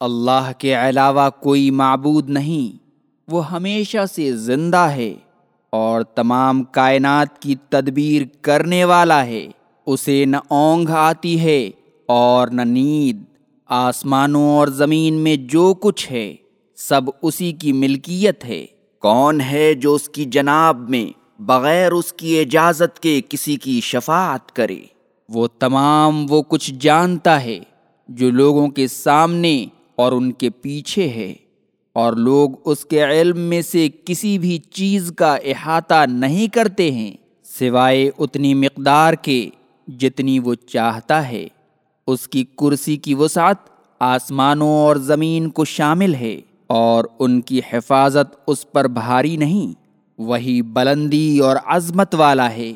اللہ کے علاوہ کوئی معبود نہیں، وہ ہمیشہ سے زندہ ہے اور تمام کائنات کی تدبیر کرنے والا ہے۔ اسے نہ اونگ آتی ہے اور نہ نیند آسمانوں اور زمین میں جو کچھ ہے، سب اسی کی ملکیت ہے۔ کون ہے جو اس کی جناب میں بغیر اس کی اجازت کے کسی کی شفاعت کرے؟ وہ تمام وہ کچھ جانتا ہے جو لوگوں کے سامنے اور ان کے پیچھے ہے اور لوگ اس کے علم میں سے کسی بھی چیز کا احاطہ نہیں کرتے ہیں سوائے اتنی مقدار کے جتنی وہ چاہتا ہے۔ اس کی کرسی کی وسعت آسمانوں اور زمین کو شامل ہے اور ان کی حفاظت اس پر بھاری نہیں، وہی بلندی اور عظمت والا ہے۔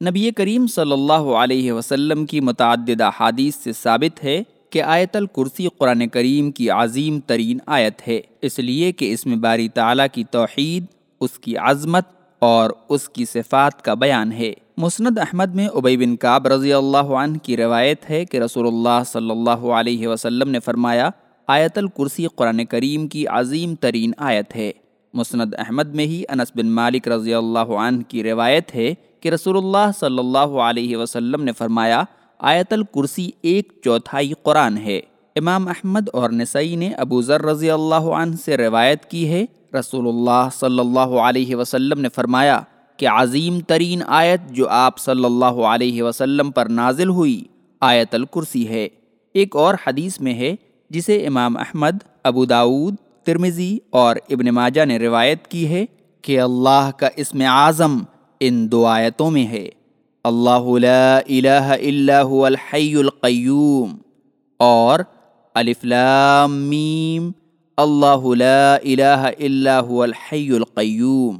نبی کریم صلی اللہ علیہ وسلم کی متعددہ حادیث سے ثابت ہے کہ آیت الکرسی قرآن کریم کی عظیم ترین آیت ہے، اس لیے کہ اس میں باری تعالیٰ کی توحید، اس کی عظمت اور اس کی صفات کا بیان ہے۔ مسند احمد میں ابئی بن کعب رضی اللہ عنہ کی روایت ہے کہ رسول اللہ صلی اللہ علیہ وسلم نے فرمایا، آیت الکرسی قرآن کریم کی عظیم ترین آیت ہے۔ مسند احمد میں ہی انس بن مالک رضی اللہ عنہ کی روایت ہے کہ رسول اللہ صلی اللہ علیہ وسلم نے فرمایا آیت الکرسی ایک چوتھائی قرآن ہے۔ امام احمد اور نسائی نے ابو ذر رضی اللہ عنہ سے روایت کی ہے۔ رسول اللہ صلی اللہ علیہ وسلم نے فرمایا کہ عظیم ترین آیت جو آپ صلی اللہ علیہ وسلم پر نازل ہوئی آیت الکرسی ہے۔ ایک اور حدیث میں ہے جسے امام احمد، ابو داود ترمزی اور ابن ماجہ نے روایت کی ہے کہ اللہ کا اسم اعظم ان دو آیتوں میں ہے۔ اللہ لا الہ الا هو الحی القیوم اور الف لام میم اللہ لا الہ الا هو الحی القیوم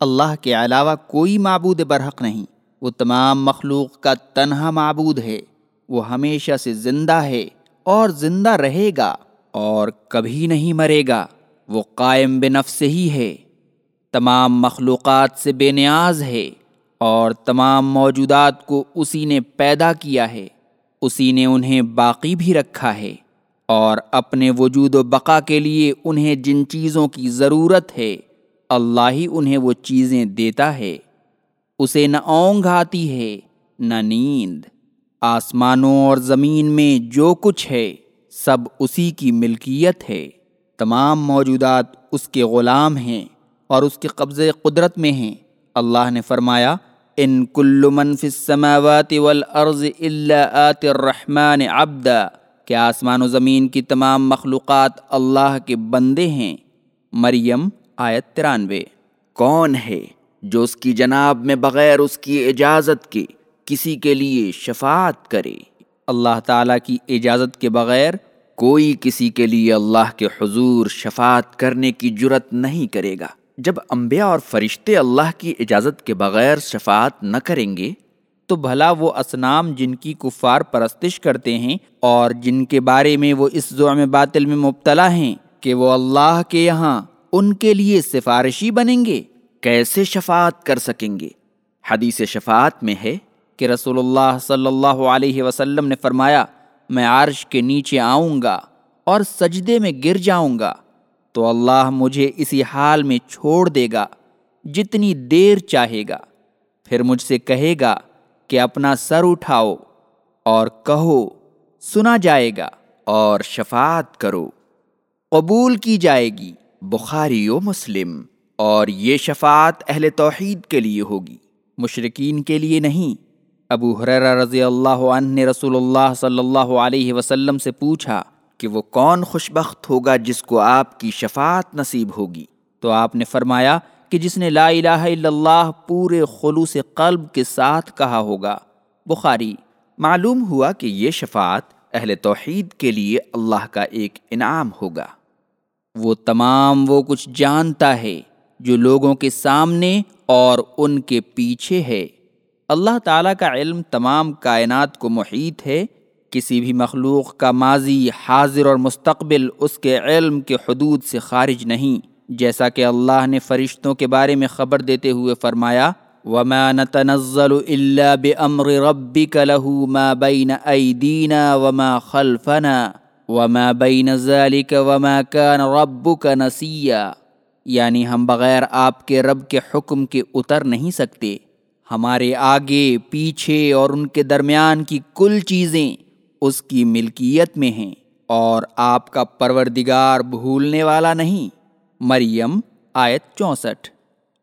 اللہ کے علاوہ کوئی معبود برحق نہیں وہ تمام مخلوق کا تنہا معبود ہے وہ ہمیشہ سے زندہ ہے اور زندہ رہے گا اور کبھی نہیں مرے گا وہ قائم بے ہی ہے تمام مخلوقات سے بے نیاز ہے اور تمام موجودات کو اسی نے پیدا کیا ہے، اسی نے انہیں باقی بھی رکھا ہے، اور اپنے وجود و بقا کے لیے انہیں جن چیزوں کی ضرورت ہے، اللہ ہی انہیں وہ چیزیں دیتا ہے۔ اسے نہ اونگ آتی ہے، نہ نیند۔ آسمانوں اور زمین میں جو کچھ ہے، سب اسی کی ملکیت ہے۔ تمام موجودات اس کے غلام ہیں اور اس کے قبضے قدرت میں ہیں۔ اللہ نے فرمایا ان کل من فی السماوات والارض الا آت الرحمن عبدا کہ آسمان و زمین کی تمام مخلوقات اللہ کے بندے ہیں؟ مریم، آیت ترانوے۔ کون ہے جو اس کی جناب میں بغیر اس کی اجازت کے کسی کے لیے شفاعت کرے؟ اللہ تعالیٰ کی اجازت کے بغیر کوئی کسی کے لیے اللہ کے حضور شفاعت کرنے کی جرت نہیں کرے گا۔ جب انبیاء اور فرشتے اللہ کی اجازت کے بغیر شفاعت نہ کریں گے، تو بھلا وہ اسنام جن کی کفار پرستش کرتے ہیں اور جن کے بارے میں وہ اس زعم باطل میں مبتلا ہیں کہ وہ اللہ کے یہاں ان کے لیے سفارشی بنیں گے، کیسے شفاعت کر سکیں گے؟ حدیث شفاعت میں ہے کہ رسول اللہ صلی اللہ علیہ وسلم نے فرمایا، میں عرش کے نیچے آؤں گا اور سجدے میں گر جاؤں گا۔ تو اللہ مجھے اسی حال میں چھوڑ دے گا، جتنی دیر چاہے گا۔ پھر مجھ سے کہے گا کہ اپنا سر اٹھاؤ اور کہو، سنا جائے گا اور شفاعت کرو۔ قبول کی جائے گی، بخاری و مسلم۔ اور یہ شفاعت اہل توحید کے لیے ہوگی مشرقین کے لیے نہیں۔ ابو حریرہ رضی اللہ عنہ نے رسول اللہ صلی اللہ علیہ وسلم سے پوچھا کہ وہ کون خوش بخت ہوگا جس کو آپ کی شفاعت نصیب ہوگی۔ تو آپ نے فرمایا کہ جس نے لا الہ الا اللہ پورے خلوص قلب کے ساتھ کہا ہوگا۔ بخاری، معلوم ہوا کہ یہ شفاعت اہل توحید کے لیے اللہ کا ایک انعام ہوگا۔ وہ تمام وہ کچھ جانتا ہے جو لوگوں کے سامنے اور ان کے پیچھے ہے۔ اللہ تعالیٰ کا علم تمام کائنات کو محیط ہے کسی بھی مخلوق کا ماضی حاضر اور مستقبل اس کے علم کے حدود سے خارج نہیں۔ جیسا کہ اللہ نے فرشتوں کے بارے میں خبر دیتے ہوئے فرمایا، وما نتنزل الا بامر ربك له ما بين ايدينا وما خلفنا وما بين ذلك وما كان ربك نسيا یعنی ہم بغیر آپ کے رب کے حکم کے اتر نہیں سکتے۔ ہمارے آگے، پیچھے اور ان کے درمیان کی کل چیزیں اس کی ملکیت میں ہیں اور آپ کا پروردگار بھولنے والا نہیں۔ مریم، آیت چونسٹھ۔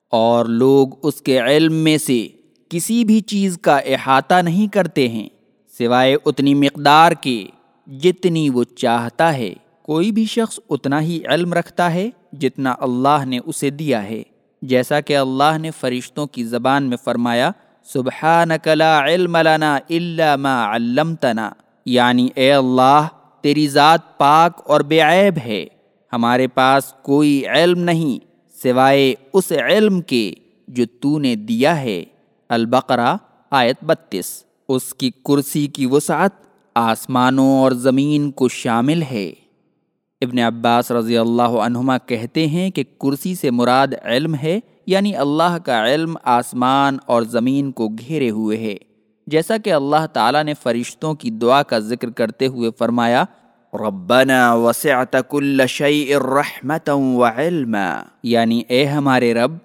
اور لوگ اس کے علم میں سے کسی بھی چیز کا احاطہ نہیں کرتے ہیں، سوائے اتنی مقدار کے جتنی وہ چاہتا ہے۔ کوئی بھی شخص اتنا ہی علم رکھتا ہے جتنا اللہ نے اسے دیا ہے۔ جیسا کہ اللہ نے فرشتوں کی زبان میں فرمایا، سبحانک لا علم لنا الا ما علمتنا۔ یعنی اے اللہ، تیری ذات پاک اور بے عیب ہے۔ ہمارے پاس کوئی علم نہیں سوائے اس علم کے جو تو نے دیا ہے۔ البقرہ، آیت بتیس۔ اس کی کرسی کی وسعت آسمانوں اور زمین کو شامل ہے۔ ابن عباس رضی اللہ عنہما کہتے ہیں کہ کرسی سے مراد علم ہے یعنی اللہ کا علم آسمان اور زمین کو گھیرے ہوئے ہے۔ جیسا کہ اللہ تعالیٰ نے فرشتوں کی دعا کا ذکر کرتے ہوئے فرمایا، ربنا وسعت كل شيء رحمتا وعلما یعنی اے ہمارے رب،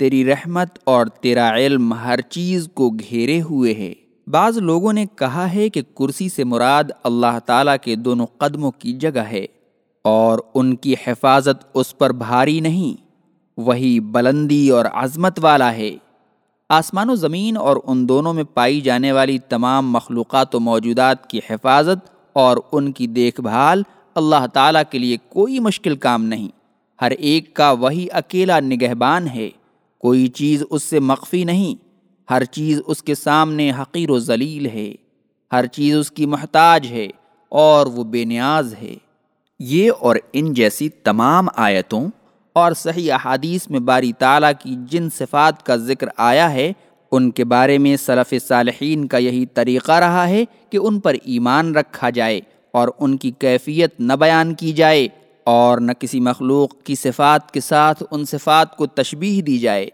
تیری رحمت اور تیرا علم ہر چیز کو گھیرے ہوئے ہے۔ بعض لوگوں نے کہا ہے کہ کرسی سے مراد اللہ تعالیٰ کے دونوں قدموں کی جگہ ہے، اور ان کی حفاظت اس پر بھاری نہیں، وہی بلندی اور عظمت والا ہے۔ آسمان و زمین اور ان دونوں میں پائی جانے والی تمام مخلوقات و موجودات کی حفاظت اور ان کی دیکھ بھال اللہ تعالیٰ کے لیے کوئی مشکل کام نہیں۔ ہر ایک کا وہی اکیلا نگہبان ہے۔ کوئی چیز اس سے مخفی نہیں۔ ہر چیز اس کے سامنے حقیر و ذلیل ہے۔ ہر چیز اس کی محتاج ہے اور وہ بے نیاز ہے۔ یہ اور ان جیسی تمام آیتوں اور صحیح احادیث میں باری تعالیٰ کی جن صفات کا ذکر آیا ہے، ان کے بارے میں صلف صالحین کا یہی طریقہ رہا ہے کہ ان پر ایمان رکھا جائے اور ان کی کیفیت نہ بیان کی جائے اور نہ کسی مخلوق کی صفات کے ساتھ ان صفات کو تشبیح دی جائے۔